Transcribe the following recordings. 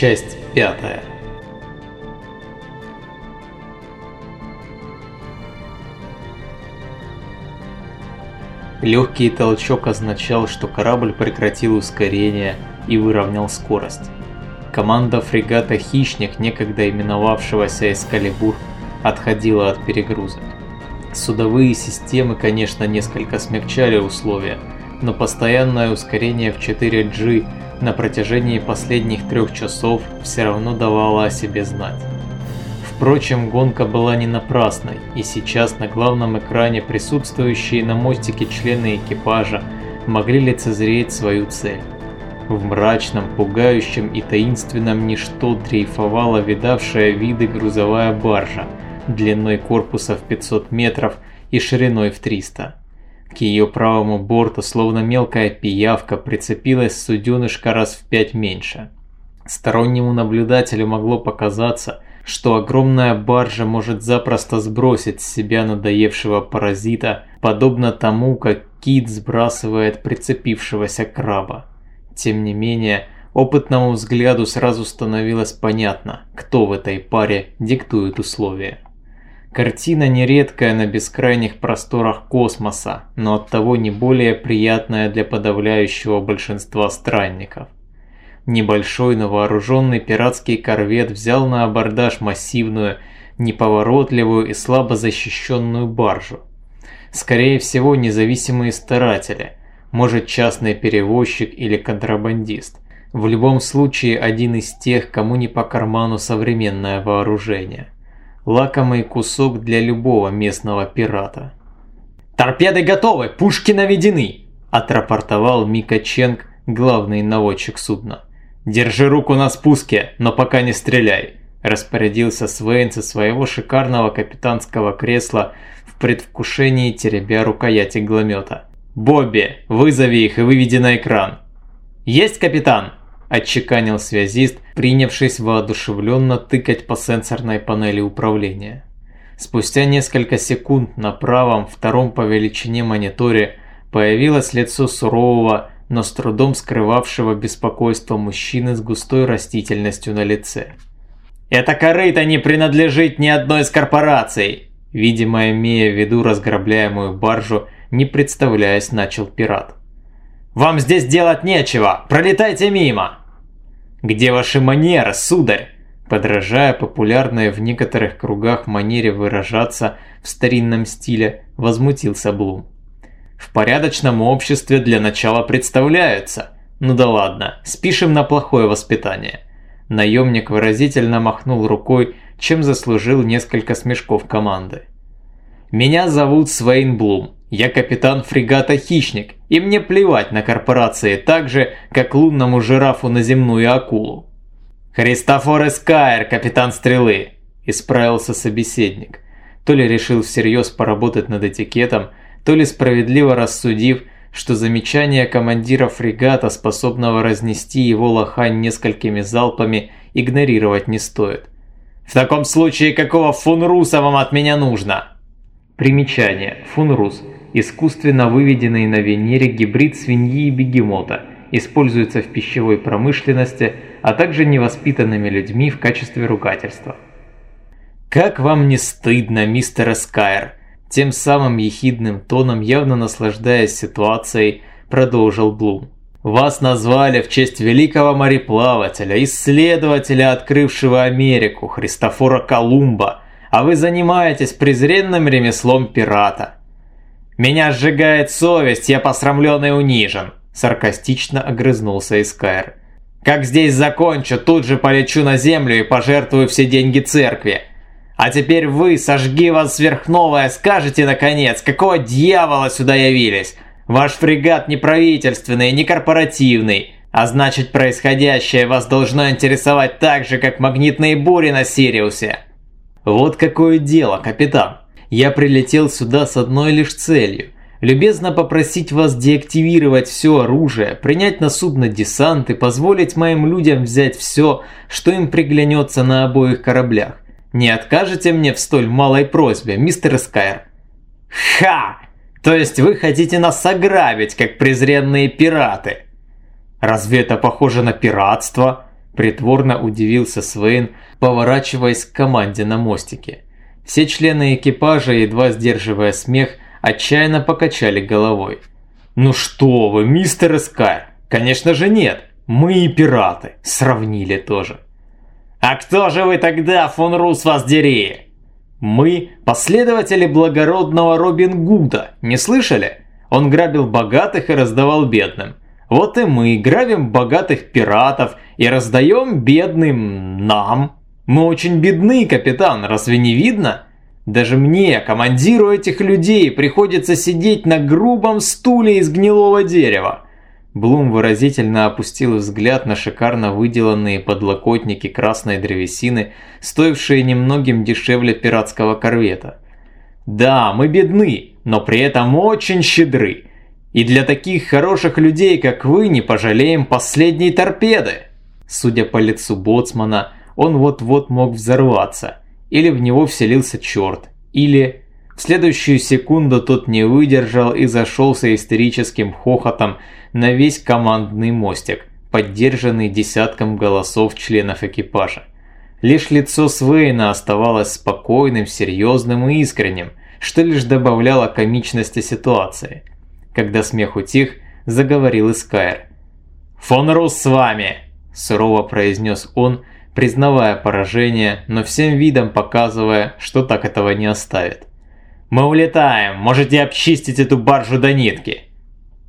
Часть пятая. Легкий толчок означал, что корабль прекратил ускорение и выровнял скорость. Команда фрегата «Хищник», некогда именовавшегося «Эскалибур», отходила от перегруза. Судовые системы, конечно, несколько смягчали условия, но постоянное ускорение в 4G на протяжении последних трех часов все равно давала о себе знать. Впрочем, гонка была не напрасной, и сейчас на главном экране присутствующие на мостике члены экипажа могли лицезреть свою цель. В мрачном, пугающем и таинственном ничто дрейфовала видавшая виды грузовая баржа, длиной корпуса в 500 метров и шириной в 300. К ее правому борту, словно мелкая пиявка, прицепилась суденышка раз в пять меньше. Стороннему наблюдателю могло показаться, что огромная баржа может запросто сбросить с себя надоевшего паразита, подобно тому, как кит сбрасывает прицепившегося краба. Тем не менее, опытному взгляду сразу становилось понятно, кто в этой паре диктует условия. Картина нередкая на бескрайних просторах космоса, но оттого не более приятная для подавляющего большинства странников. Небольшой, но вооруженный пиратский корвет взял на абордаж массивную, неповоротливую и слабо защищенную баржу. Скорее всего, независимые старатели, может частный перевозчик или контрабандист. В любом случае, один из тех, кому не по карману современное вооружение лакомый кусок для любого местного пирата. «Торпеды готовы, пушки наведены!» – отрапортовал Мика Ченг, главный наводчик судна. «Держи руку на спуске, но пока не стреляй!» – распорядился Свейн со своего шикарного капитанского кресла в предвкушении теребя рукоять игломета. «Бобби, вызови их и выведи на экран!» «Есть, капитан!» – отчеканил связист, принявшись воодушевленно тыкать по сенсорной панели управления. Спустя несколько секунд на правом, втором по величине мониторе появилось лицо сурового, но с трудом скрывавшего беспокойство мужчины с густой растительностью на лице. «Это корыто не принадлежит ни одной из корпораций!» Видимо, имея в виду разграбляемую баржу, не представляясь, начал пират. Вам здесь делать нечего, пролетайте мимо!» «Где ваши манеры, сударь?» Подражая популярной в некоторых кругах манере выражаться в старинном стиле, возмутился Блум. «В порядочном обществе для начала представляются. Ну да ладно, спишем на плохое воспитание». Наемник выразительно махнул рукой, чем заслужил несколько смешков команды. «Меня зовут Свейн Блум. Я капитан фрегата «Хищник», и мне плевать на корпорации так же, как лунному жирафу на земную акулу. «Христофор Эскайр, капитан стрелы», – исправился собеседник. То ли решил всерьез поработать над этикетом, то ли справедливо рассудив, что замечание командира фрегата, способного разнести его лохань несколькими залпами, игнорировать не стоит. «В таком случае какого фунруса вам от меня нужно?» Примечание. Фунрус – искусственно выведенный на Венере гибрид свиньи и бегемота, используется в пищевой промышленности, а также невоспитанными людьми в качестве ругательства. «Как вам не стыдно, мистер Эскайр?» Тем самым ехидным тоном, явно наслаждаясь ситуацией, продолжил Блум. «Вас назвали в честь великого мореплавателя, исследователя, открывшего Америку, Христофора Колумба, а вы занимаетесь презренным ремеслом пирата. «Меня сжигает совесть, я посрамлен и унижен», – саркастично огрызнулся Искайр. «Как здесь закончу, тут же полечу на землю и пожертвую все деньги церкви. А теперь вы, сожги вас сверхновая, скажете наконец, какого дьявола сюда явились? Ваш фрегат не правительственный, не корпоративный, а значит происходящее вас должно интересовать так же, как магнитные бури на Сириусе». «Вот какое дело, капитан», я прилетел сюда с одной лишь целью – любезно попросить вас деактивировать все оружие, принять на судно десант и позволить моим людям взять все, что им приглянется на обоих кораблях. Не откажете мне в столь малой просьбе, мистер Скайр? Ха! То есть вы хотите нас ограбить, как презренные пираты? Разве это похоже на пиратство? Притворно удивился Свейн, поворачиваясь к команде на мостике. Все члены экипажа, едва сдерживая смех, отчаянно покачали головой. «Ну что вы, мистер Эскайр, конечно же нет, мы и пираты, сравнили тоже». «А кто же вы тогда, фон Рус, вас дери?» «Мы – последователи благородного Робин Гуда, не слышали? Он грабил богатых и раздавал бедным. Вот и мы грабим богатых пиратов и раздаем бедным нам. Мы очень бедны, капитан, разве не видно?» Даже мне, командиру этих людей, приходится сидеть на грубом стуле из гнилого дерева. Блум выразительно опустил взгляд на шикарно выделанные подлокотники красной древесины, стоившие немногим дешевле пиратского корвета. Да, мы бедны, но при этом очень щедры. И для таких хороших людей, как вы, не пожалеем последней торпеды. Судя по лицу боцмана, он вот-вот мог взорваться – или в него вселился черт, или... В следующую секунду тот не выдержал и зашелся истерическим хохотом на весь командный мостик, поддержанный десятком голосов членов экипажа. Лишь лицо Свейна оставалось спокойным, серьезным и искренним, что лишь добавляло комичности ситуации. Когда смех утих, заговорил Искайр. «Фон Рус с вами!» – сурово произнес он, – признавая поражение, но всем видом показывая, что так этого не оставит. «Мы улетаем, можете обчистить эту баржу до нитки».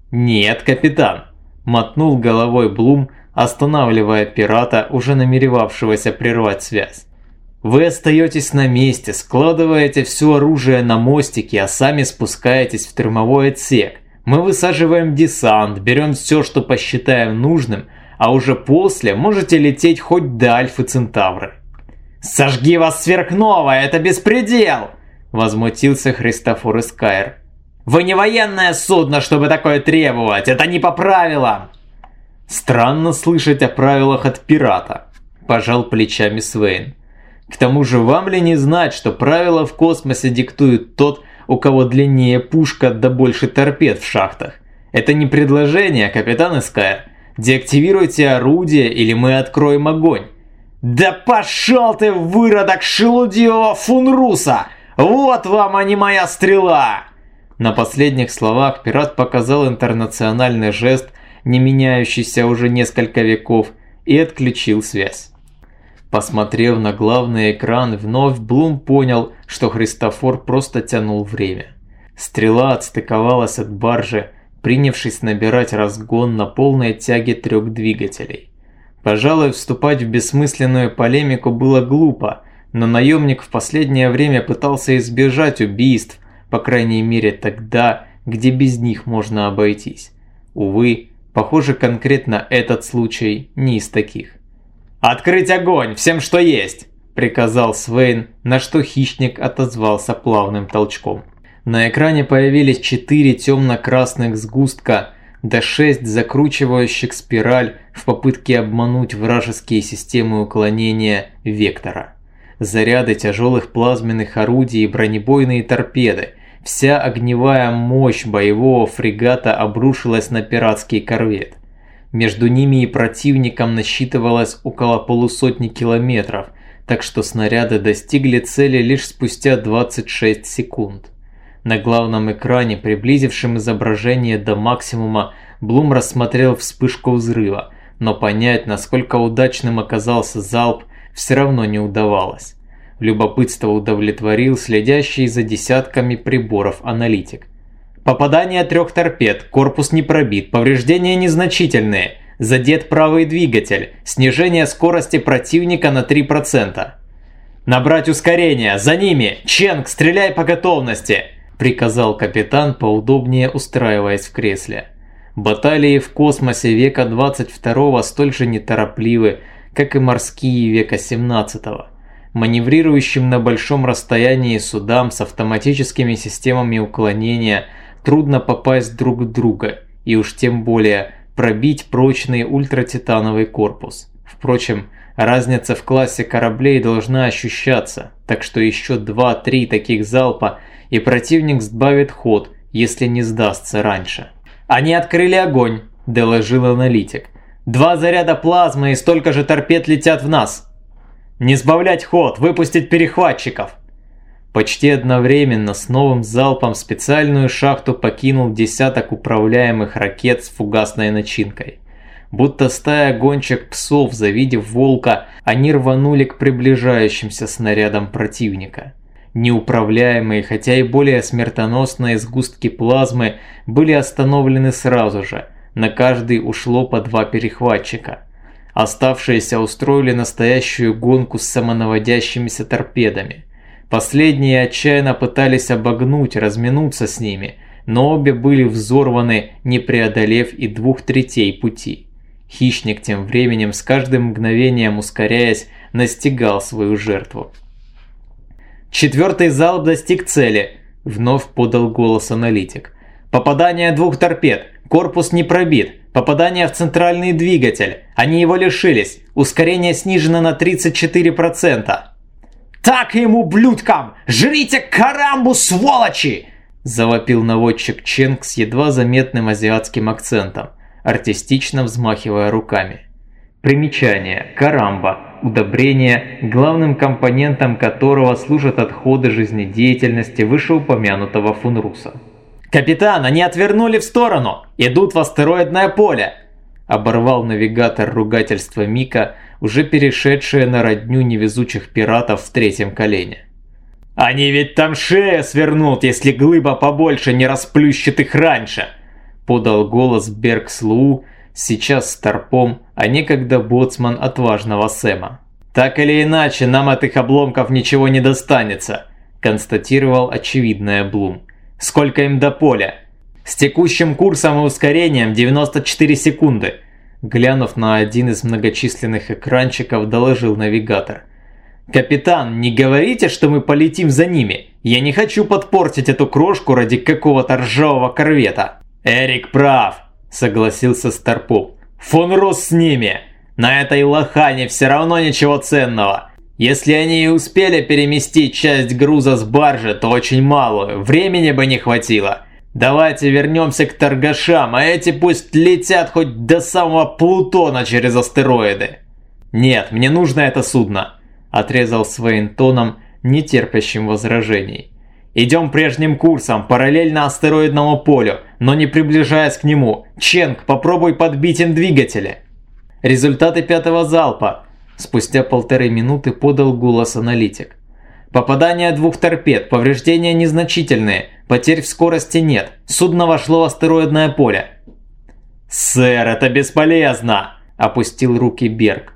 «Нет, капитан», – мотнул головой Блум, останавливая пирата, уже намеревавшегося прервать связь. «Вы остаетесь на месте, складываете все оружие на мостике, а сами спускаетесь в термовой отсек. Мы высаживаем десант, берем все, что посчитаем нужным – а уже после можете лететь хоть до Альфы Центавры. «Сожги вас сверхновая, это беспредел!» – возмутился Христофор Искайр. «Вы не военное судно, чтобы такое требовать, это не по правилам!» «Странно слышать о правилах от пирата», – пожал плечами Свейн. «К тому же вам ли не знать, что правила в космосе диктует тот, у кого длиннее пушка да больше торпед в шахтах? Это не предложение, капитан Искайр, Деактивируйте орудие, или мы откроем огонь. Да пошел ты, выродок шелудивого фунруса! Вот вам, а не моя стрела! На последних словах пират показал интернациональный жест, не меняющийся уже несколько веков, и отключил связь. Посмотрев на главный экран, вновь Блум понял, что Христофор просто тянул время. Стрела отстыковалась от баржи, принявшись набирать разгон на полной тяге трех двигателей. Пожалуй, вступать в бессмысленную полемику было глупо, но наемник в последнее время пытался избежать убийств, по крайней мере тогда, где без них можно обойтись. Увы, похоже конкретно этот случай не из таких. «Открыть огонь! Всем, что есть!» – приказал Свейн, на что хищник отозвался плавным толчком. На экране появились четыре темно-красных сгустка, до шесть закручивающих спираль в попытке обмануть вражеские системы уклонения Вектора. Заряды тяжелых плазменных орудий и бронебойные торпеды. Вся огневая мощь боевого фрегата обрушилась на пиратский корвет. Между ними и противником насчитывалось около полусотни километров, так что снаряды достигли цели лишь спустя 26 секунд. На главном экране, приблизившем изображение до максимума, Блум рассмотрел вспышку взрыва, но понять, насколько удачным оказался залп, все равно не удавалось. Любопытство удовлетворил следящий за десятками приборов аналитик. Попадание трех торпед, корпус не пробит, повреждения незначительные, задет правый двигатель, снижение скорости противника на 3%. Набрать ускорение, за ними, Ченг, стреляй по готовности! Приказал капитан, поудобнее устраиваясь в кресле. Баталии в космосе века 22 столь же неторопливы, как и морские века 17 -го. Маневрирующим на большом расстоянии судам с автоматическими системами уклонения трудно попасть друг в друга, и уж тем более пробить прочный ультратитановый корпус. Впрочем, разница в классе кораблей должна ощущаться, так что еще 2-3 таких залпа и противник сбавит ход, если не сдастся раньше. «Они открыли огонь», – доложил аналитик. Два заряда плазмы и столько же торпед летят в нас. Не сбавлять ход, выпустить перехватчиков. Почти одновременно с новым залпом специальную шахту покинул десяток управляемых ракет с фугасной начинкой. Будто стая гончих псов, завидев волка, они рванули к приближающимся снарядам противника. Неуправляемые, хотя и более смертоносные сгустки плазмы были остановлены сразу же, на каждый ушло по два перехватчика. Оставшиеся устроили настоящую гонку с самонаводящимися торпедами. Последние отчаянно пытались обогнуть, разминуться с ними, но обе были взорваны, не преодолев и двух третей пути. Хищник тем временем с каждым мгновением ускоряясь настигал свою жертву. Четвертый залп достиг цели, вновь подал голос аналитик. Попадание двух торпед, корпус не пробит, попадание в центральный двигатель, они его лишились, ускорение снижено на 34%. «Так им, ублюдкам! Жрите карамбу, сволочи!» Завопил наводчик Ченг с едва заметным азиатским акцентом артистично взмахивая руками. Примечание. Карамба. Удобрение, главным компонентом которого служат отходы жизнедеятельности вышеупомянутого фунруса. «Капитан, они отвернули в сторону! Идут в астероидное поле!» Оборвал навигатор ругательства Мика, уже перешедшее на родню невезучих пиратов в третьем колене. «Они ведь там шея свернут, если глыба побольше не расплющит их раньше!» подал голос Бергслу, сейчас старпом, а некогда боцман отважного Сэма. «Так или иначе, нам от их обломков ничего не достанется», констатировал очевидное Блум. «Сколько им до поля?» «С текущим курсом и ускорением 94 секунды», глянув на один из многочисленных экранчиков, доложил навигатор. «Капитан, не говорите, что мы полетим за ними. Я не хочу подпортить эту крошку ради какого-то ржавого корвета». «Эрик прав», – согласился Старпоп. «Фон Рос с ними! На этой лохане все равно ничего ценного. Если они и успели переместить часть груза с баржи, то очень малую, времени бы не хватило. Давайте вернемся к торгашам, а эти пусть летят хоть до самого Плутона через астероиды». «Нет, мне нужно это судно», – отрезал своим тоном, не терпящим возражений. Идем прежним курсом, параллельно астероидному полю, но не приближаясь к нему. Ченг, попробуй подбить им двигатели. Результаты пятого залпа. Спустя полторы минуты подал голос аналитик. Попадание двух торпед, повреждения незначительные, потерь в скорости нет, судно вошло в астероидное поле. «Сэр, это бесполезно!» – опустил руки Берг.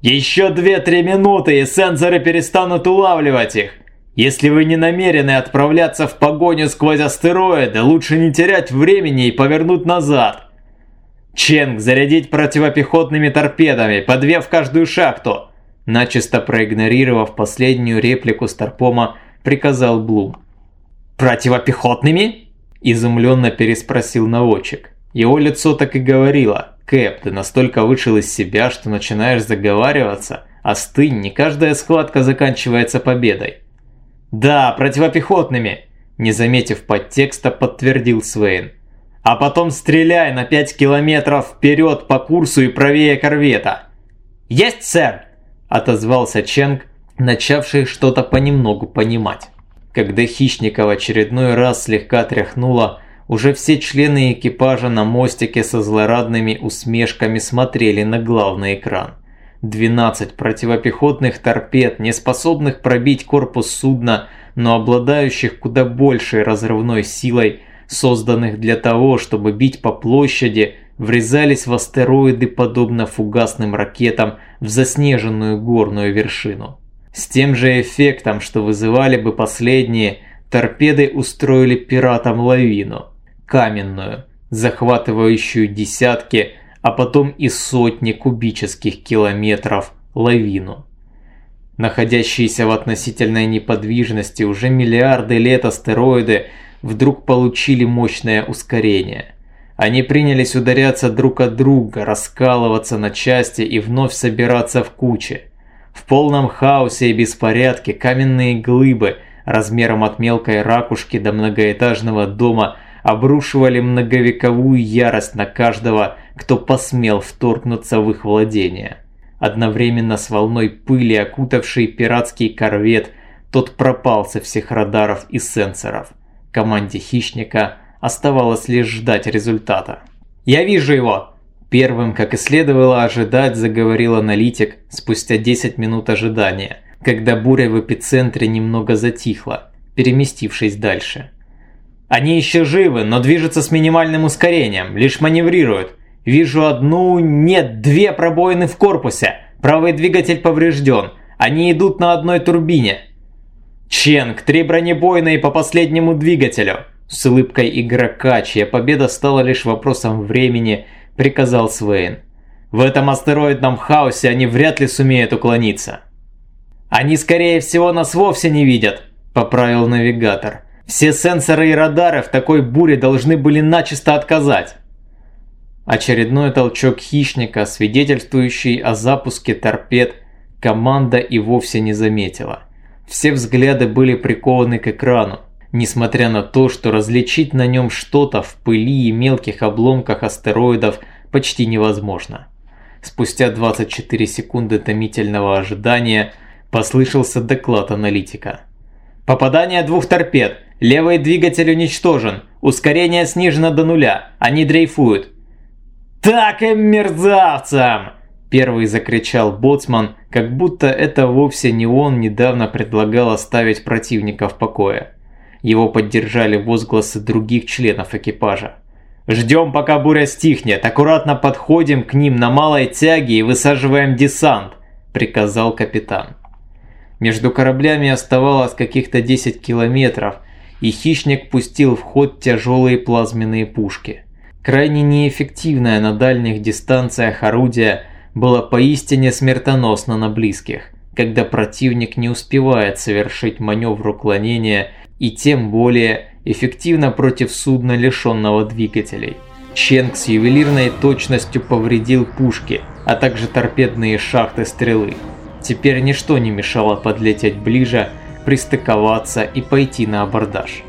«Еще две-три минуты, и сенсоры перестанут улавливать их. Если вы не намерены отправляться в погоню сквозь астероиды, лучше не терять времени и повернуть назад. Ченг, зарядить противопехотными торпедами, по две в каждую шахту. Начисто проигнорировав последнюю реплику Старпома, приказал Блум. «Противопехотными?» – изумленно переспросил наводчик. Его лицо так и говорило. «Кэп, ты настолько вышел из себя, что начинаешь заговариваться. Остынь, не каждая схватка заканчивается победой». «Да, противопехотными», – не заметив подтекста, подтвердил Свейн. «А потом стреляй на 5 километров вперед по курсу и правее корвета». «Есть, сэр!» – отозвался Ченг, начавший что-то понемногу понимать. Когда хищника в очередной раз слегка тряхнуло, уже все члены экипажа на мостике со злорадными усмешками смотрели на главный экран. 12 противопехотных торпед, не способных пробить корпус судна, но обладающих куда большей разрывной силой, созданных для того, чтобы бить по площади, врезались в астероиды подобно фугасным ракетам в заснеженную горную вершину. С тем же эффектом, что вызывали бы последние, торпеды устроили пиратам лавину, каменную, захватывающую десятки, а потом и сотни кубических километров лавину. Находящиеся в относительной неподвижности уже миллиарды лет астероиды вдруг получили мощное ускорение. Они принялись ударяться друг от друга, раскалываться на части и вновь собираться в кучи. В полном хаосе и беспорядке каменные глыбы размером от мелкой ракушки до многоэтажного дома обрушивали многовековую ярость на каждого, кто посмел вторгнуться в их владение. Одновременно с волной пыли, окутавшей пиратский корвет, тот пропал со всех радаров и сенсоров. Команде хищника оставалось лишь ждать результата. «Я вижу его!» Первым, как и следовало ожидать, заговорил аналитик спустя 10 минут ожидания, когда буря в эпицентре немного затихла, переместившись дальше. «Они еще живы, но движутся с минимальным ускорением, лишь маневрируют. Вижу одну, нет, две пробоины в корпусе. Правый двигатель поврежден. Они идут на одной турбине. Ченг, три бронебойные по последнему двигателю. С улыбкой игрока, чья победа стала лишь вопросом времени, приказал Свейн. В этом астероидном хаосе они вряд ли сумеют уклониться. Они скорее всего нас вовсе не видят, поправил навигатор. Все сенсоры и радары в такой буре должны были начисто отказать. Очередной толчок хищника, свидетельствующий о запуске торпед, команда и вовсе не заметила. Все взгляды были прикованы к экрану, несмотря на то, что различить на нем что-то в пыли и мелких обломках астероидов почти невозможно. Спустя 24 секунды томительного ожидания послышался доклад аналитика. Попадание двух торпед. Левый двигатель уничтожен. Ускорение снижено до нуля. Они дрейфуют. «Так им мерзавцам!» Первый закричал Боцман, как будто это вовсе не он недавно предлагал оставить противника в покое. Его поддержали возгласы других членов экипажа. «Ждем, пока буря стихнет, аккуратно подходим к ним на малой тяге и высаживаем десант», – приказал капитан. Между кораблями оставалось каких-то 10 километров, и хищник пустил в ход тяжелые плазменные пушки. Крайне неэффективное на дальних дистанциях орудие было поистине смертоносно на близких, когда противник не успевает совершить маневр уклонения и тем более эффективно против судна, лишенного двигателей. Ченг с ювелирной точностью повредил пушки, а также торпедные шахты стрелы. Теперь ничто не мешало подлететь ближе, пристыковаться и пойти на абордаж.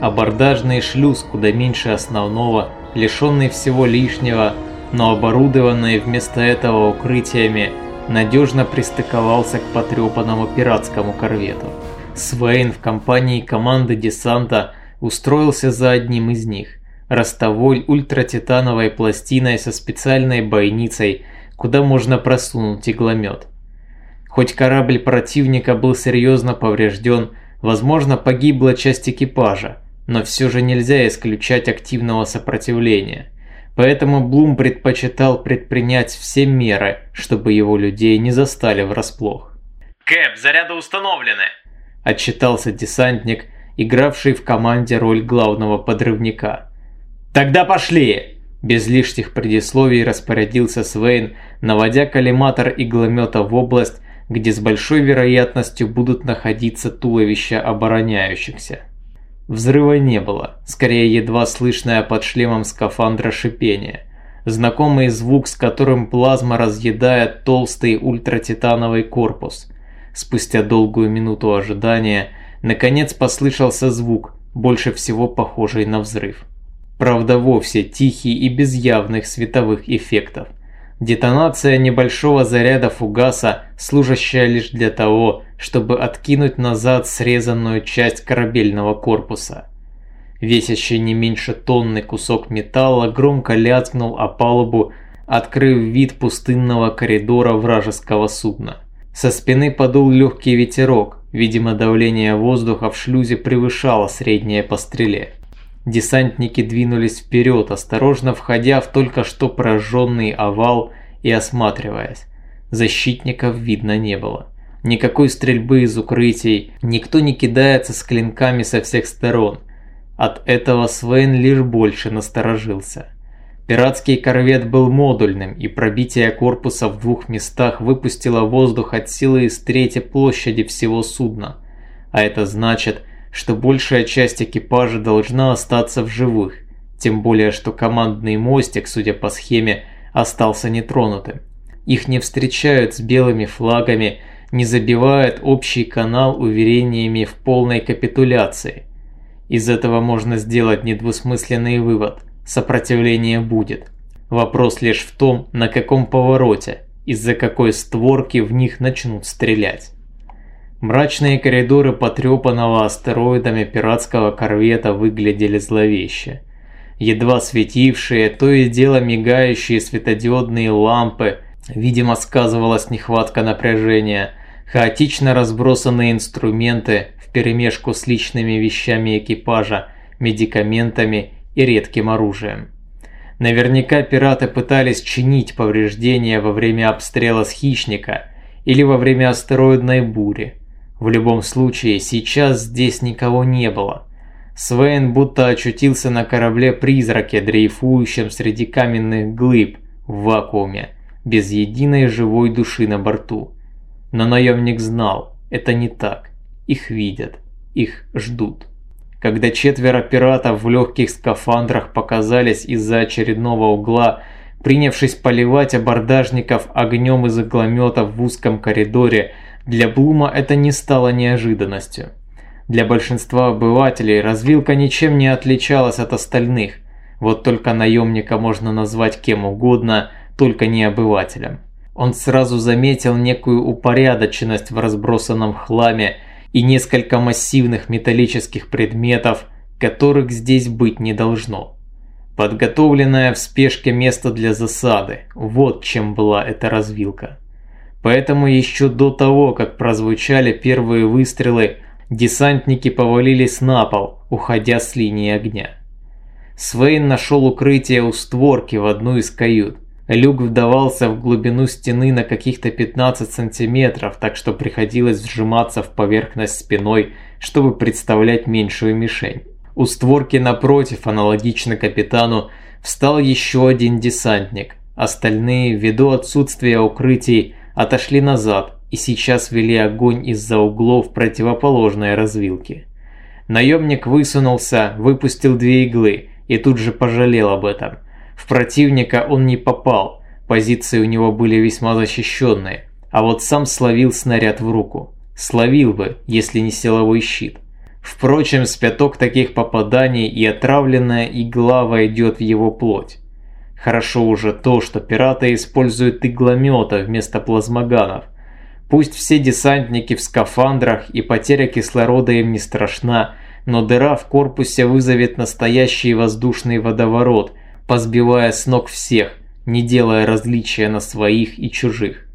Абордажный шлюз куда меньше основного, лишенный всего лишнего, но оборудованный вместо этого укрытиями, надежно пристыковался к потрепанному пиратскому корвету. Свейн в компании команды десанта устроился за одним из них, ростовой ультратитановой пластиной со специальной бойницей, куда можно просунуть игломет. Хоть корабль противника был серьезно поврежден, возможно погибла часть экипажа, но все же нельзя исключать активного сопротивления. Поэтому Блум предпочитал предпринять все меры, чтобы его людей не застали врасплох. «Кэп, заряды установлены!» – отчитался десантник, игравший в команде роль главного подрывника. «Тогда пошли!» Без лишних предисловий распорядился Свейн, наводя коллиматор игломета в область, где с большой вероятностью будут находиться туловища обороняющихся. Взрыва не было, скорее едва слышное под шлемом скафандра шипение. Знакомый звук, с которым плазма разъедает толстый ультратитановый корпус. Спустя долгую минуту ожидания, наконец послышался звук, больше всего похожий на взрыв. Правда вовсе тихий и без явных световых эффектов. Детонация небольшого заряда фугаса, служащая лишь для того, чтобы откинуть назад срезанную часть корабельного корпуса. Весящий не меньше тонны кусок металла громко лязгнул о палубу, открыв вид пустынного коридора вражеского судна. Со спины подул легкий ветерок, видимо давление воздуха в шлюзе превышало среднее по стреле. Десантники двинулись вперед, осторожно входя в только что пораженный овал и осматриваясь. Защитников видно не было. Никакой стрельбы из укрытий, никто не кидается с клинками со всех сторон. От этого Свен лишь больше насторожился. Пиратский корвет был модульным, и пробитие корпуса в двух местах выпустило воздух от силы из трети площади всего судна. А это значит, что большая часть экипажа должна остаться в живых, тем более что командный мостик, судя по схеме, остался нетронутым. Их не встречают с белыми флагами, не забивает общий канал уверениями в полной капитуляции. Из этого можно сделать недвусмысленный вывод – сопротивление будет. Вопрос лишь в том, на каком повороте, из-за какой створки в них начнут стрелять. Мрачные коридоры потрепанного астероидами пиратского корвета выглядели зловеще. Едва светившие, то и дело мигающие светодиодные лампы, видимо сказывалась нехватка напряжения, хаотично разбросанные инструменты вперемешку с личными вещами экипажа, медикаментами и редким оружием. Наверняка пираты пытались чинить повреждения во время обстрела с хищника или во время астероидной бури. В любом случае, сейчас здесь никого не было. Свен будто очутился на корабле-призраке, дрейфующем среди каменных глыб в вакууме, без единой живой души на борту. Но наемник знал, это не так. Их видят, их ждут. Когда четверо пиратов в легких скафандрах показались из-за очередного угла, принявшись поливать абордажников огнем из иглометов в узком коридоре, для Блума это не стало неожиданностью. Для большинства обывателей развилка ничем не отличалась от остальных, вот только наемника можно назвать кем угодно, только не обывателем. Он сразу заметил некую упорядоченность в разбросанном хламе и несколько массивных металлических предметов, которых здесь быть не должно. Подготовленное в спешке место для засады – вот чем была эта развилка. Поэтому еще до того, как прозвучали первые выстрелы, десантники повалились на пол, уходя с линии огня. Свейн нашел укрытие у створки в одну из кают. Люк вдавался в глубину стены на каких-то 15 сантиметров, так что приходилось вжиматься в поверхность спиной, чтобы представлять меньшую мишень. У створки напротив, аналогично капитану, встал еще один десантник. Остальные, ввиду отсутствия укрытий, отошли назад и сейчас вели огонь из-за углов противоположной развилки. Наемник высунулся, выпустил две иглы и тут же пожалел об этом. В противника он не попал, позиции у него были весьма защищенные, а вот сам словил снаряд в руку. Словил бы, если не силовой щит. Впрочем, с пяток таких попаданий и отравленная игла войдет в его плоть. Хорошо уже то, что пираты используют игломета вместо плазмоганов. Пусть все десантники в скафандрах и потеря кислорода им не страшна, но дыра в корпусе вызовет настоящий воздушный водоворот, позбивая с ног всех, не делая различия на своих и чужих.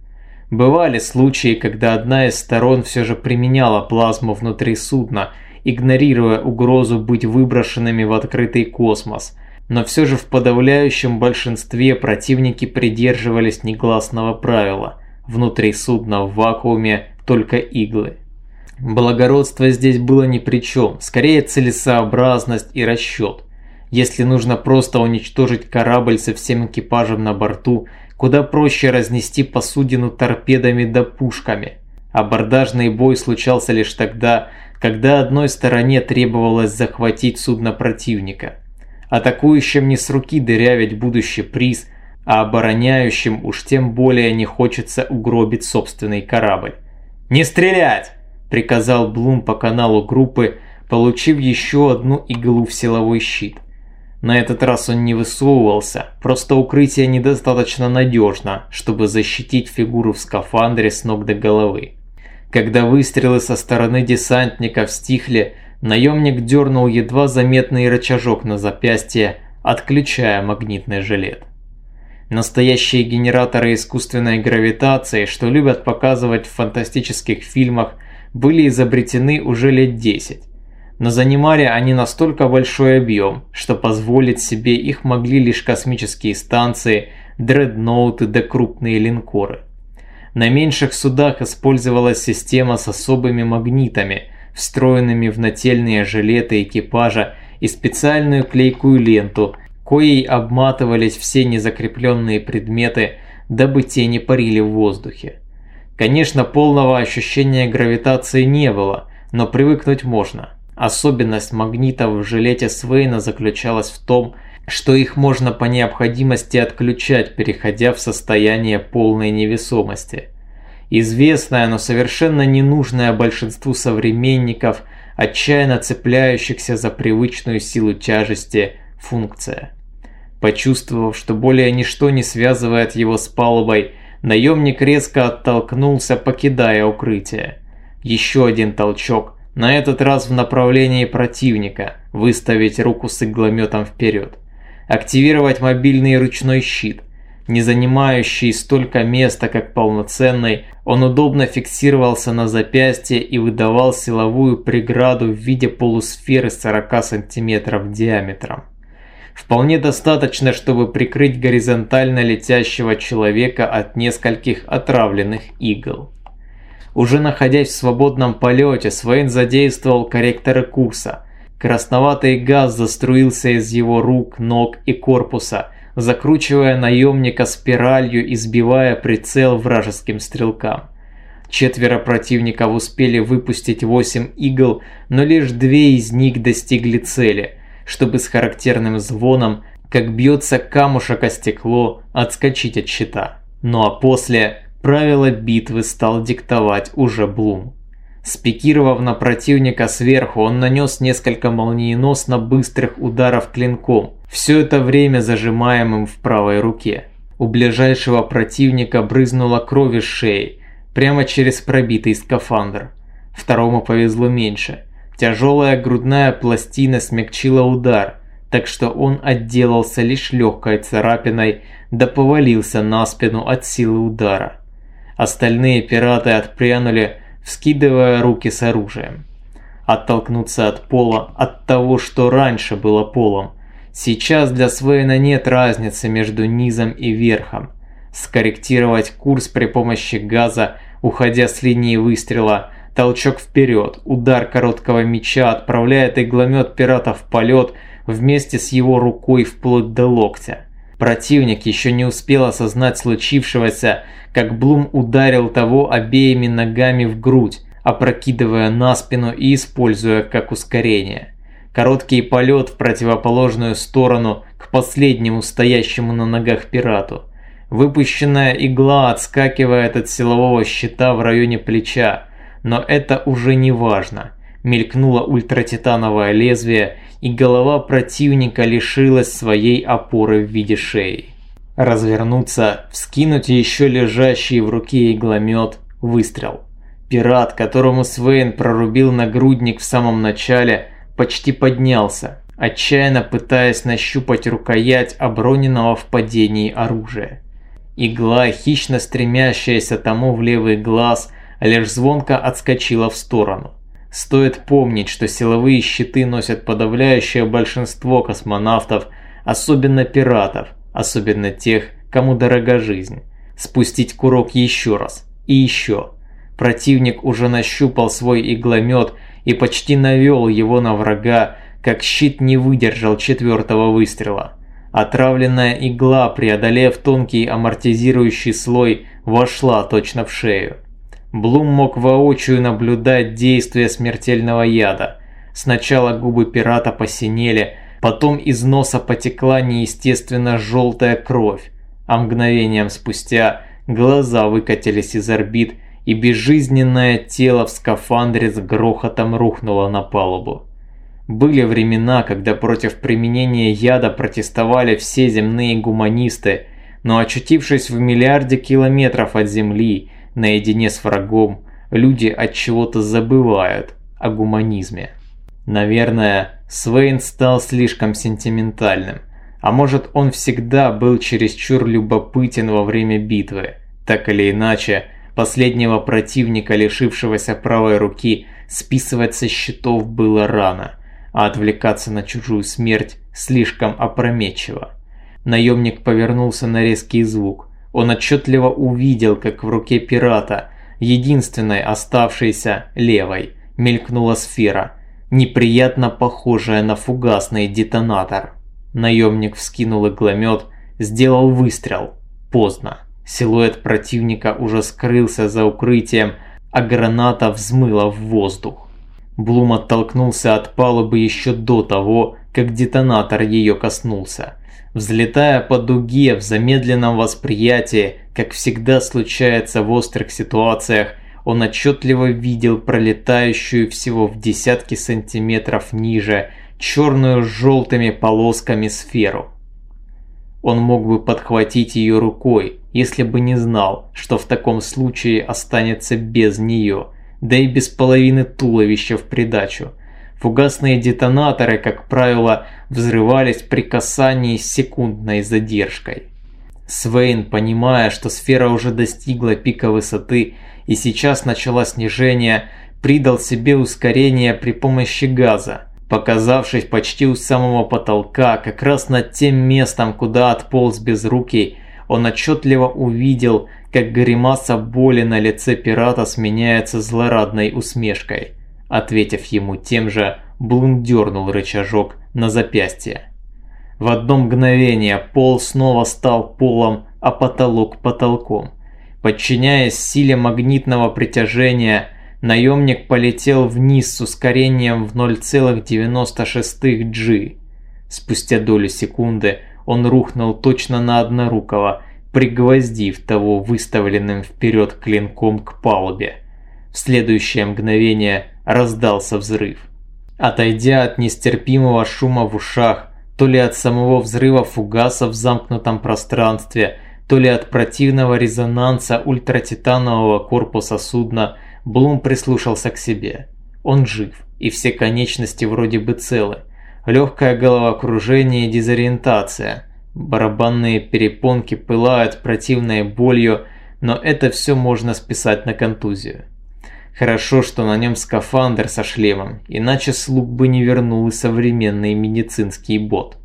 Бывали случаи, когда одна из сторон все же применяла плазму внутри судна, игнорируя угрозу быть выброшенными в открытый космос – но все же в подавляющем большинстве противники придерживались негласного правила – внутри судна в вакууме только иглы. Благородство здесь было ни при чем, скорее целесообразность и расчет. Если нужно просто уничтожить корабль со всем экипажем на борту, куда проще разнести посудину торпедами да пушками. Абордажный бой случался лишь тогда, когда одной стороне требовалось захватить судно противника – Атакующим не с руки дырявить будущий приз, а обороняющим уж тем более не хочется угробить собственный корабль. «Не стрелять!» – приказал Блум по каналу группы, получив еще одну иглу в силовой щит. На этот раз он не высовывался, просто укрытие недостаточно надежно, чтобы защитить фигуру в скафандре с ног до головы. Когда выстрелы со стороны десантников стихли, Наемник дернул едва заметный рычажок на запястье, отключая магнитный жилет. Настоящие генераторы искусственной гравитации, что любят показывать в фантастических фильмах, были изобретены уже лет 10. Но занимали они настолько большой объем, что позволить себе их могли лишь космические станции, дредноуты да крупные линкоры. На меньших судах использовалась система с особыми магнитами – встроенными в нательные жилеты экипажа и специальную клейкую ленту, коей обматывались все незакрепленные предметы, дабы те не парили в воздухе. Конечно, полного ощущения гравитации не было, но привыкнуть можно. Особенность магнитов в жилете Свейна заключалась в том, что их можно по необходимости отключать, переходя в состояние полной невесомости. Известная, но совершенно ненужная большинству современников, отчаянно цепляющихся за привычную силу тяжести, функция. Почувствовав, что более ничто не связывает его с палубой, наемник резко оттолкнулся, покидая укрытие. Еще один толчок, на этот раз в направлении противника, выставить руку с иглометом вперед. Активировать мобильный ручной щит. Не занимающий столько места, как полноценный, он удобно фиксировался на запястье и выдавал силовую преграду в виде полусферы 40 сантиметров диаметром. Вполне достаточно, чтобы прикрыть горизонтально летящего человека от нескольких отравленных игл. Уже находясь в свободном полете, Свейн задействовал корректоры курса. Красноватый газ заструился из его рук, ног и корпуса, закручивая наемника спиралью и сбивая прицел вражеским стрелкам. Четверо противников успели выпустить восемь игл, но лишь две из них достигли цели, чтобы с характерным звоном, как бьется камушек о стекло, отскочить от щита. Ну а после Правила битвы стал диктовать уже Блум. Спикировав на противника сверху, он нанес несколько молниеносно быстрых ударов клинком, все это время зажимаемым в правой руке. У ближайшего противника брызнула кровь из шеи, прямо через пробитый скафандр. Второму повезло меньше. Тяжелая грудная пластина смягчила удар, так что он отделался лишь легкой царапиной, да повалился на спину от силы удара. Остальные пираты отпрянули, вскидывая руки с оружием. Оттолкнуться от пола, от того, что раньше было полом. Сейчас для Свейна нет разницы между низом и верхом. Скорректировать курс при помощи газа, уходя с линии выстрела, толчок вперед, удар короткого меча отправляет игломет пирата в полет вместе с его рукой вплоть до локтя. Противник еще не успел осознать случившегося, как Блум ударил того обеими ногами в грудь, опрокидывая на спину и используя как ускорение. Короткий полет в противоположную сторону к последнему стоящему на ногах пирату. Выпущенная игла отскакивает от силового щита в районе плеча, но это уже не важно. Мелькнуло ультратитановое лезвие, и голова противника лишилась своей опоры в виде шеи развернуться, вскинуть еще лежащий в руке игломет, выстрел. Пират, которому Свейн прорубил нагрудник в самом начале, почти поднялся, отчаянно пытаясь нащупать рукоять оброненного в падении оружия. Игла, хищно стремящаяся тому в левый глаз, лишь звонко отскочила в сторону. Стоит помнить, что силовые щиты носят подавляющее большинство космонавтов, особенно пиратов – особенно тех, кому дорога жизнь. Спустить курок еще раз и еще. Противник уже нащупал свой игломет и почти навел его на врага, как щит не выдержал четвертого выстрела. Отравленная игла, преодолев тонкий амортизирующий слой, вошла точно в шею. Блум мог воочию наблюдать действие смертельного яда. Сначала губы пирата посинели, Потом из носа потекла неестественно желтая кровь, а мгновением спустя глаза выкатились из орбит, и безжизненное тело в скафандре с грохотом рухнуло на палубу. Были времена, когда против применения яда протестовали все земные гуманисты, но очутившись в миллиарде километров от Земли, наедине с врагом, люди от чего-то забывают о гуманизме. Наверное, Свейн стал слишком сентиментальным. А может он всегда был чересчур любопытен во время битвы. Так или иначе, последнего противника, лишившегося правой руки, списывать со счетов было рано, а отвлекаться на чужую смерть слишком опрометчиво. Наемник повернулся на резкий звук. Он отчетливо увидел, как в руке пирата, единственной оставшейся левой, мелькнула сфера – неприятно похожая на фугасный детонатор. Наемник вскинул игломет, сделал выстрел. Поздно. Силуэт противника уже скрылся за укрытием, а граната взмыла в воздух. Блум оттолкнулся от палубы еще до того, как детонатор ее коснулся. Взлетая по дуге в замедленном восприятии, Как всегда случается в острых ситуациях, он отчетливо видел пролетающую всего в десятки сантиметров ниже черную с желтыми полосками сферу. Он мог бы подхватить ее рукой, если бы не знал, что в таком случае останется без нее, да и без половины туловища в придачу. Фугасные детонаторы, как правило, взрывались при касании с секундной задержкой. Свейн, понимая, что сфера уже достигла пика высоты и сейчас начала снижение, придал себе ускорение при помощи газа, показавшись почти у самого потолка, как раз над тем местом, куда отполз безрукий, он отчетливо увидел, как гримаса боли на лице пирата сменяется злорадной усмешкой. Ответив ему тем же, Блум дернул рычажок на запястье. В одно мгновение пол снова стал полом, а потолок потолком. Подчиняясь силе магнитного притяжения, наемник полетел вниз с ускорением в 0,96 G. Спустя долю секунды он рухнул точно на однорукого, пригвоздив того выставленным вперед клинком к палубе. В следующее мгновение раздался взрыв. Отойдя от нестерпимого шума в ушах, то ли от самого взрыва фугаса в замкнутом пространстве, то ли от противного резонанса ультратитанового корпуса судна, Блум прислушался к себе. Он жив, и все конечности вроде бы целы. Легкое головокружение и дезориентация. Барабанные перепонки пылают противной болью, но это все можно списать на контузию. Хорошо, что на нем скафандр со шлемом, иначе слуг бы не вернул и современный медицинский бот.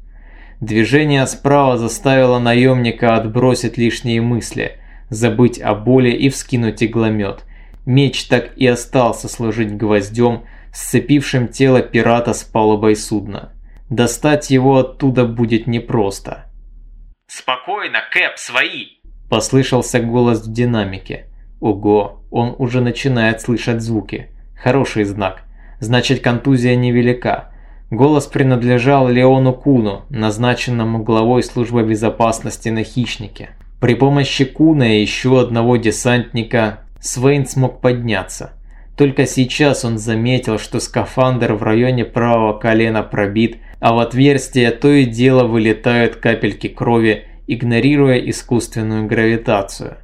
Движение справа заставило наемника отбросить лишние мысли, забыть о боли и вскинуть игломет. Меч так и остался служить гвоздем, сцепившим тело пирата с палубой судна. Достать его оттуда будет непросто. «Спокойно, Кэп, свои!» – послышался голос в динамике. Ого, он уже начинает слышать звуки. Хороший знак. Значит, контузия невелика. Голос принадлежал Леону Куну, назначенному главой службы безопасности на Хищнике. При помощи Куна и еще одного десантника Свейн смог подняться. Только сейчас он заметил, что скафандр в районе правого колена пробит, а в отверстие то и дело вылетают капельки крови, игнорируя искусственную гравитацию.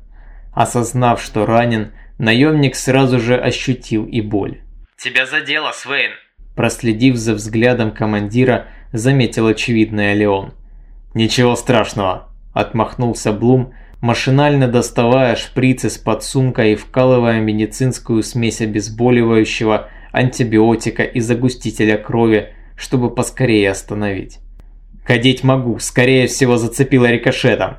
Осознав, что ранен, наемник сразу же ощутил и боль. «Тебя задело, Свейн!» Проследив за взглядом командира, заметил очевидное Леон. «Ничего страшного!» – отмахнулся Блум, машинально доставая шприц из-под сумка и вкалывая медицинскую смесь обезболивающего, антибиотика и загустителя крови, чтобы поскорее остановить. «Ходить могу, скорее всего зацепило рикошетом»,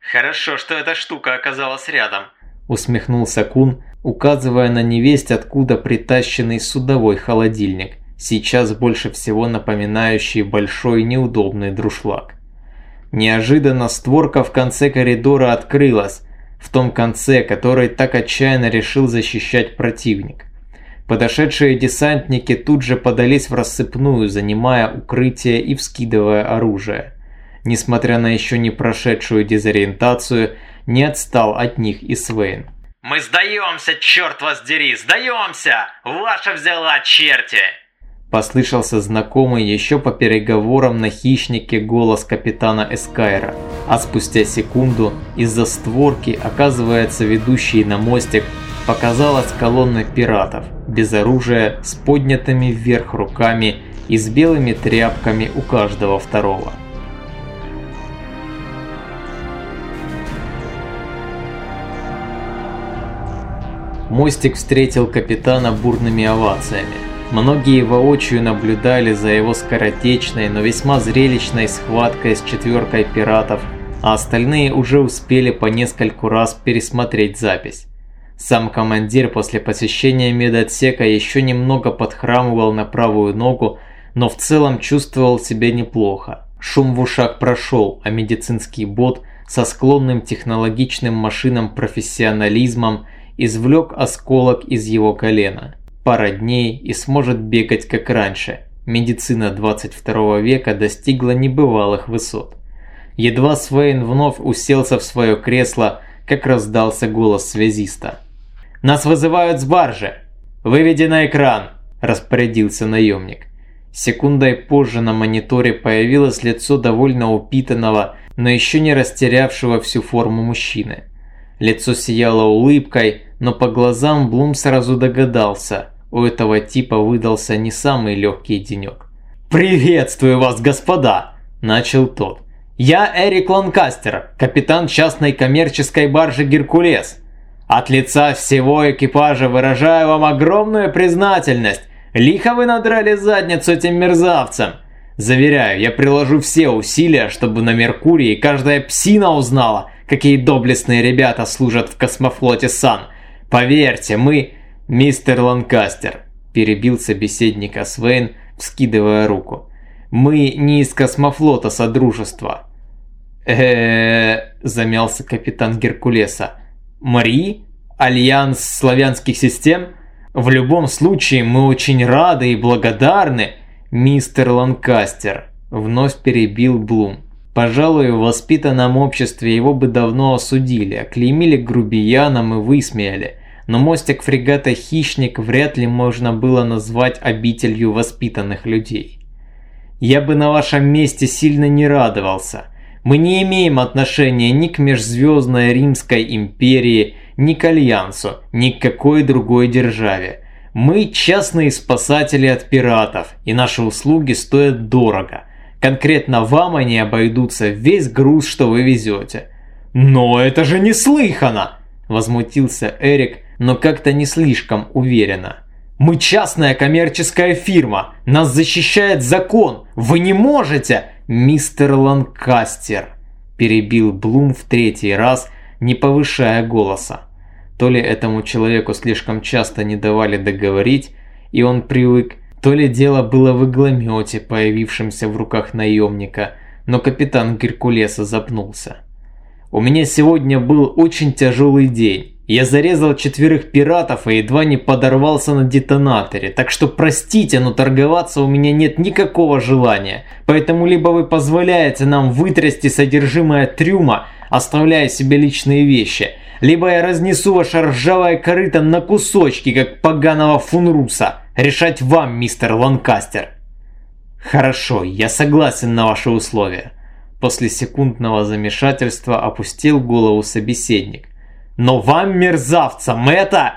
«Хорошо, что эта штука оказалась рядом», – усмехнулся Кун, указывая на невесть откуда притащенный судовой холодильник, сейчас больше всего напоминающий большой неудобный друшлаг. Неожиданно створка в конце коридора открылась, в том конце, который так отчаянно решил защищать противник. Подошедшие десантники тут же подались в рассыпную, занимая укрытие и вскидывая оружие несмотря на еще не прошедшую дезориентацию, не отстал от них и Свейн. «Мы сдаемся, черт вас дери, сдаемся! Ваша взяла, черти!» Послышался знакомый еще по переговорам на хищнике голос капитана Эскайра, а спустя секунду из-за створки, оказывается ведущей на мостик, показалась колонна пиратов, без оружия, с поднятыми вверх руками и с белыми тряпками у каждого второго. Мостик встретил капитана бурными овациями. Многие воочию наблюдали за его скоротечной, но весьма зрелищной схваткой с четверкой пиратов, а остальные уже успели по нескольку раз пересмотреть запись. Сам командир после посещения медотсека еще немного подхрамывал на правую ногу, но в целом чувствовал себя неплохо. Шум в ушах прошел, а медицинский бот со склонным технологичным машинам профессионализмом извлек осколок из его колена. Пара дней и сможет бегать как раньше. Медицина 22 века достигла небывалых высот. Едва Свейн вновь уселся в свое кресло, как раздался голос связиста. «Нас вызывают с баржи! Выведи на экран!» – распорядился наемник. Секундой позже на мониторе появилось лицо довольно упитанного, но еще не растерявшего всю форму мужчины. Лицо сияло улыбкой, но по глазам Блум сразу догадался, у этого типа выдался не самый легкий денек. «Приветствую вас, господа!» – начал тот. «Я Эрик Ланкастер, капитан частной коммерческой баржи «Геркулес». От лица всего экипажа выражаю вам огромную признательность. Лихо вы надрали задницу этим мерзавцам. Заверяю, я приложу все усилия, чтобы на Меркурии каждая псина узнала, какие доблестные ребята служат в космофлоте Сан. Поверьте, мы... Мистер Ланкастер, перебил собеседника Свейн, вскидывая руку. Мы не из космофлота Содружества. э замялся капитан Геркулеса. Мари? Альянс славянских систем? В любом случае, мы очень рады и благодарны, мистер Ланкастер, вновь перебил Блум. Пожалуй, в воспитанном обществе его бы давно осудили, оклеймили грубияном и высмеяли. Но мостик фрегата «Хищник» вряд ли можно было назвать обителью воспитанных людей. Я бы на вашем месте сильно не радовался. Мы не имеем отношения ни к межзвездной Римской империи, ни к Альянсу, ни к какой другой державе. Мы частные спасатели от пиратов, и наши услуги стоят дорого. Конкретно вам они обойдутся весь груз, что вы везете. Но это же неслыханно! Возмутился Эрик, но как-то не слишком уверенно. Мы частная коммерческая фирма. Нас защищает закон. Вы не можете, мистер Ланкастер, перебил Блум в третий раз, не повышая голоса. То ли этому человеку слишком часто не давали договорить, и он привык, то ли дело было в игломете, появившемся в руках наемника, но капитан Геркулеса запнулся. «У меня сегодня был очень тяжелый день. Я зарезал четверых пиратов и едва не подорвался на детонаторе, так что простите, но торговаться у меня нет никакого желания. Поэтому либо вы позволяете нам вытрясти содержимое трюма, оставляя себе личные вещи – либо я разнесу ваше ржавое корыто на кусочки, как поганого фунруса. Решать вам, мистер Ланкастер. Хорошо, я согласен на ваши условия. После секундного замешательства опустил голову собеседник. Но вам, мерзавцам, это...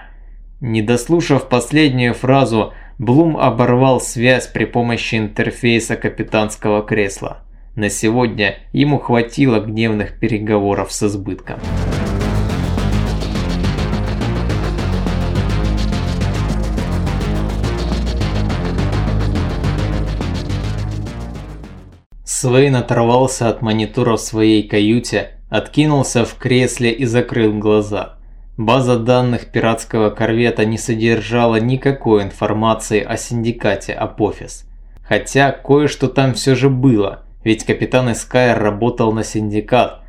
Не дослушав последнюю фразу, Блум оборвал связь при помощи интерфейса капитанского кресла. На сегодня ему хватило гневных переговоров с избытком. Свейн оторвался от монитора в своей каюте, откинулся в кресле и закрыл глаза. База данных пиратского корвета не содержала никакой информации о синдикате Апофис. Хотя кое-что там все же было, ведь капитан Искайр работал на синдикат.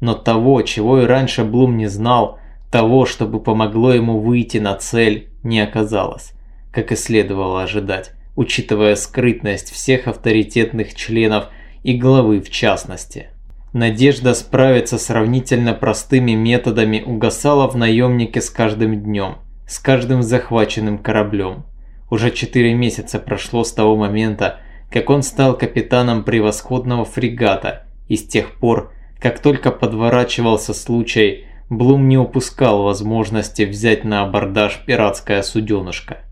Но того, чего и раньше Блум не знал, того, чтобы помогло ему выйти на цель, не оказалось, как и следовало ожидать, учитывая скрытность всех авторитетных членов и главы в частности. Надежда справиться сравнительно простыми методами угасала в наемнике с каждым днем, с каждым захваченным кораблем. Уже четыре месяца прошло с того момента, как он стал капитаном превосходного фрегата, и с тех пор, как только подворачивался случай, Блум не упускал возможности взять на абордаж пиратское суденышко.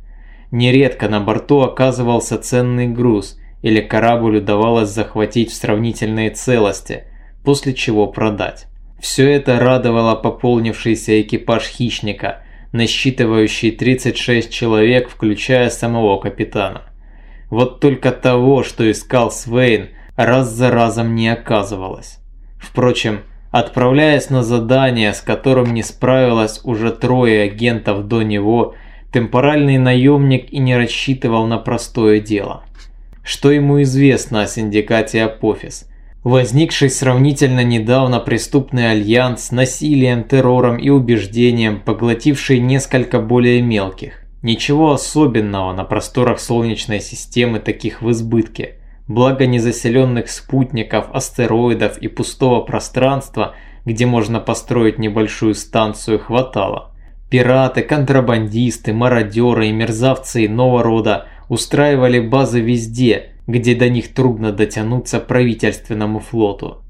Нередко на борту оказывался ценный груз – или корабль удавалось захватить в сравнительной целости, после чего продать. Все это радовало пополнившийся экипаж «Хищника», насчитывающий 36 человек, включая самого капитана. Вот только того, что искал Свейн, раз за разом не оказывалось. Впрочем, отправляясь на задание, с которым не справилось уже трое агентов до него, темпоральный наемник и не рассчитывал на простое дело – что ему известно о синдикате Апофис. Возникший сравнительно недавно преступный альянс с насилием, террором и убеждением, поглотивший несколько более мелких. Ничего особенного на просторах Солнечной системы таких в избытке. Благо незаселенных спутников, астероидов и пустого пространства где можно построить небольшую станцию, хватало. Пираты, контрабандисты, мародеры и мерзавцы иного рода устраивали базы везде, где до них трудно дотянуться правительственному флоту.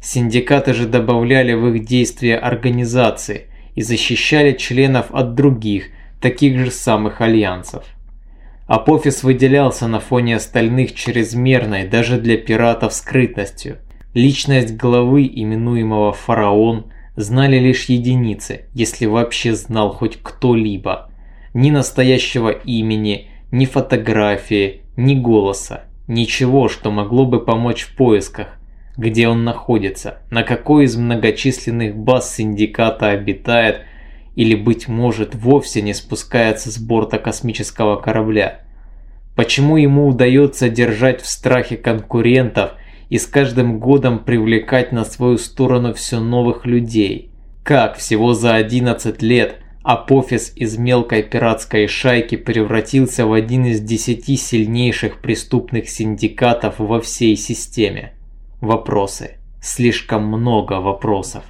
Синдикаты же добавляли в их действия организации и защищали членов от других, таких же самых альянсов. Апофис выделялся на фоне остальных чрезмерной даже для пиратов скрытностью. Личность главы, именуемого Фараон, знали лишь единицы, если вообще знал хоть кто-либо. Ни настоящего имени, ни фотографии, ни голоса. Ничего, что могло бы помочь в поисках. Где он находится, на какой из многочисленных баз синдиката обитает – или, быть может, вовсе не спускается с борта космического корабля? Почему ему удается держать в страхе конкурентов и с каждым годом привлекать на свою сторону все новых людей? Как всего за 11 лет Апофис из мелкой пиратской шайки превратился в один из десяти сильнейших преступных синдикатов во всей системе? Вопросы. Слишком много вопросов.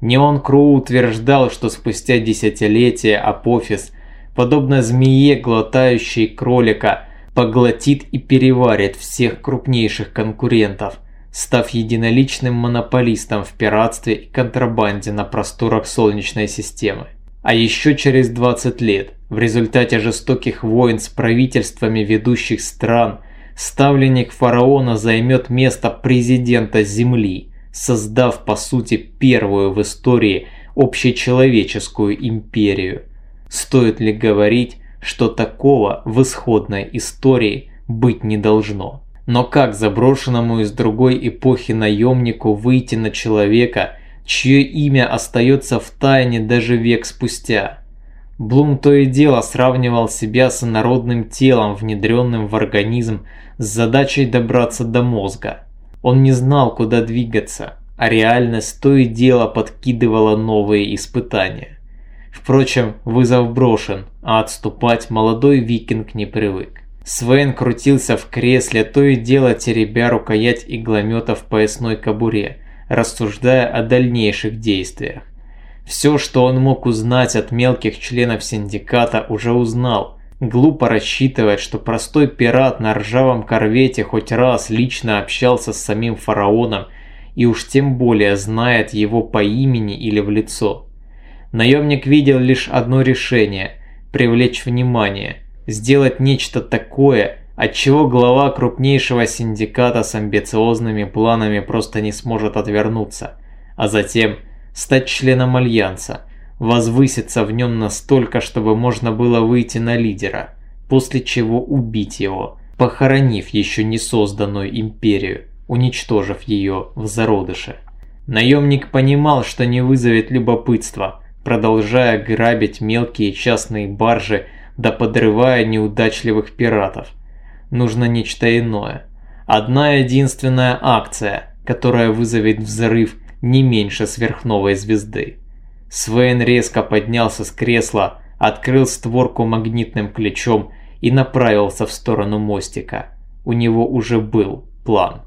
Неон Кру утверждал, что спустя десятилетия Апофис, подобно змее, глотающей кролика, поглотит и переварит всех крупнейших конкурентов, став единоличным монополистом в пиратстве и контрабанде на просторах Солнечной системы. А еще через 20 лет, в результате жестоких войн с правительствами ведущих стран, ставленник фараона займет место президента Земли – создав по сути первую в истории общечеловеческую империю. Стоит ли говорить, что такого в исходной истории быть не должно? Но как заброшенному из другой эпохи наемнику выйти на человека, чье имя остается в тайне даже век спустя? Блум то и дело сравнивал себя с инородным телом, внедренным в организм с задачей добраться до мозга. Он не знал, куда двигаться, а реальность то и дело подкидывала новые испытания. Впрочем, вызов брошен, а отступать молодой викинг не привык. Свен крутился в кресле, то и дело теребя рукоять игломета в поясной кобуре, рассуждая о дальнейших действиях. Все, что он мог узнать от мелких членов синдиката, уже узнал – Глупо рассчитывать, что простой пират на ржавом корвете хоть раз лично общался с самим фараоном и уж тем более знает его по имени или в лицо. Наемник видел лишь одно решение – привлечь внимание, сделать нечто такое, от чего глава крупнейшего синдиката с амбициозными планами просто не сможет отвернуться, а затем стать членом Альянса – возвыситься в нем настолько, чтобы можно было выйти на лидера, после чего убить его, похоронив еще не созданную империю, уничтожив ее в зародыше. Наемник понимал, что не вызовет любопытства, продолжая грабить мелкие частные баржи, да подрывая неудачливых пиратов. Нужно нечто иное. Одна единственная акция, которая вызовет взрыв не меньше сверхновой звезды. Свен резко поднялся с кресла, открыл створку магнитным ключом и направился в сторону мостика. У него уже был план.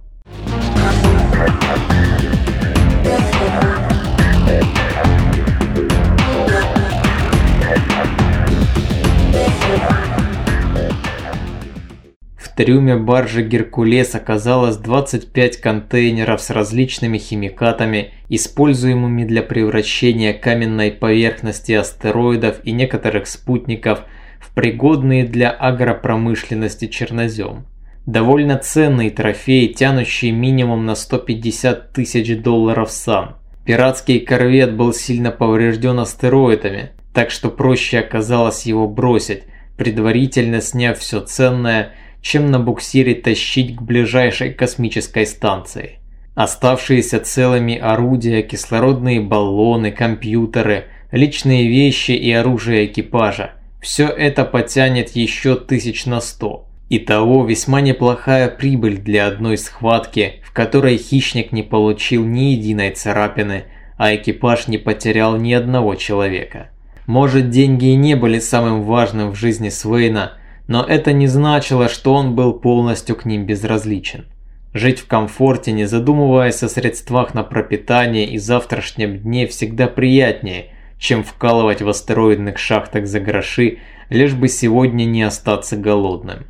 В трюме баржи «Геркулес» оказалось 25 контейнеров с различными химикатами, используемыми для превращения каменной поверхности астероидов и некоторых спутников в пригодные для агропромышленности чернозем. Довольно ценный трофей, тянущий минимум на 150 тысяч долларов сам. Пиратский корвет был сильно поврежден астероидами, так что проще оказалось его бросить, предварительно сняв все ценное чем на буксире тащить к ближайшей космической станции. Оставшиеся целыми орудия, кислородные баллоны, компьютеры, личные вещи и оружие экипажа – все это потянет еще тысяч на сто. Итого весьма неплохая прибыль для одной схватки, в которой хищник не получил ни единой царапины, а экипаж не потерял ни одного человека. Может деньги и не были самым важным в жизни Свейна – но это не значило, что он был полностью к ним безразличен. Жить в комфорте, не задумываясь о средствах на пропитание и завтрашнем дне всегда приятнее, чем вкалывать в астероидных шахтах за гроши, лишь бы сегодня не остаться голодным.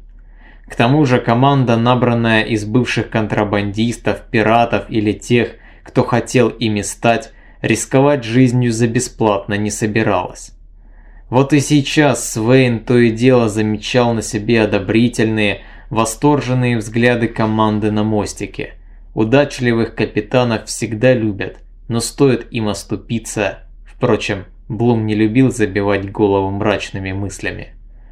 К тому же команда, набранная из бывших контрабандистов, пиратов или тех, кто хотел ими стать, рисковать жизнью за бесплатно не собиралась. Вот и сейчас Свейн то и дело замечал на себе одобрительные, восторженные взгляды команды на мостике. Удачливых капитанов всегда любят, но стоит им оступиться. Впрочем, Блум не любил забивать голову мрачными мыслями.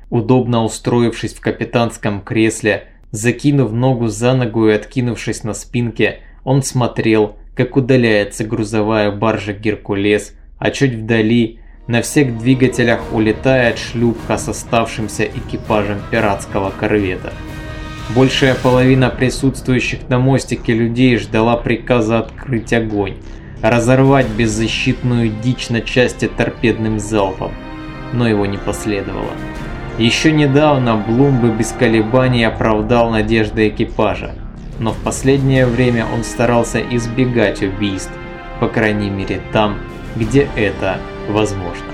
Удобно устроившись в капитанском кресле, закинув ногу за ногу и откинувшись на спинке, он смотрел, как удаляется грузовая баржа «Геркулес», а чуть вдали на всех двигателях улетает шлюпка с оставшимся экипажем пиратского корвета. Большая половина присутствующих на мостике людей ждала приказа открыть огонь, разорвать беззащитную дичь на части торпедным залпом, но его не последовало. Еще недавно Блум бы без колебаний оправдал надежды экипажа, но в последнее время он старался избегать убийств, по крайней мере там, где это возможно.